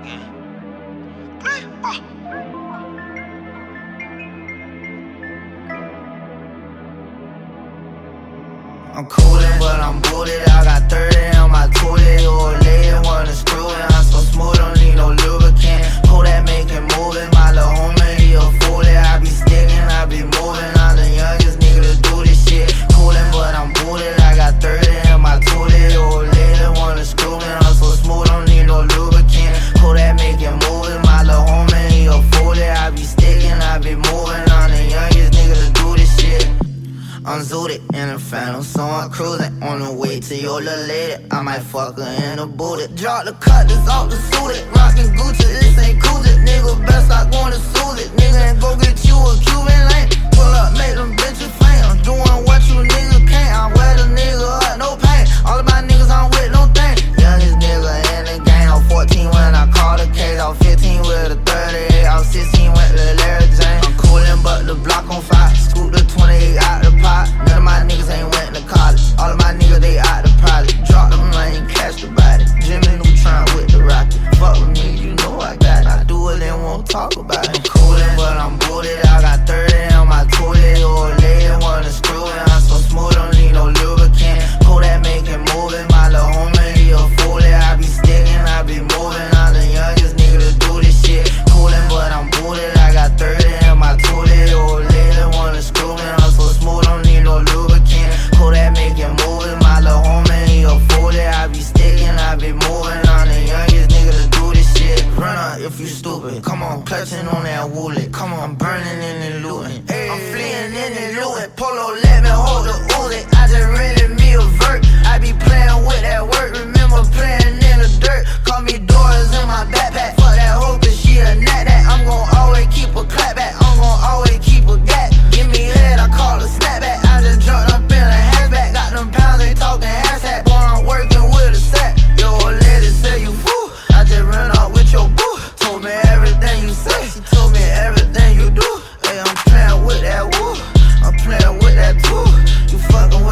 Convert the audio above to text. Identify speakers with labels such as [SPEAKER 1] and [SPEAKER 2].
[SPEAKER 1] again.
[SPEAKER 2] I'm coolin', but I'm booted. I got 30 on my toilet. Old lady wanna screw it. I'm so smooth, don't need no lube. I'm zooted in a phantom, so I'm cruising on the way to your little lady. I might fuck her in a booty. Drop the cut, this off the suited. Rockin' Gucci, this ain't cool. Nigga, best I going to soothe it. Nigga, and go get you don't talk about it. Coolin', but I'm booted. I got 30 if you stupid. Come on, clutching on that wallet. Come on, burning in the looting. you say. She told me everything you do. Hey, I'm playing with that woo. I'm playing with that too. You fucking with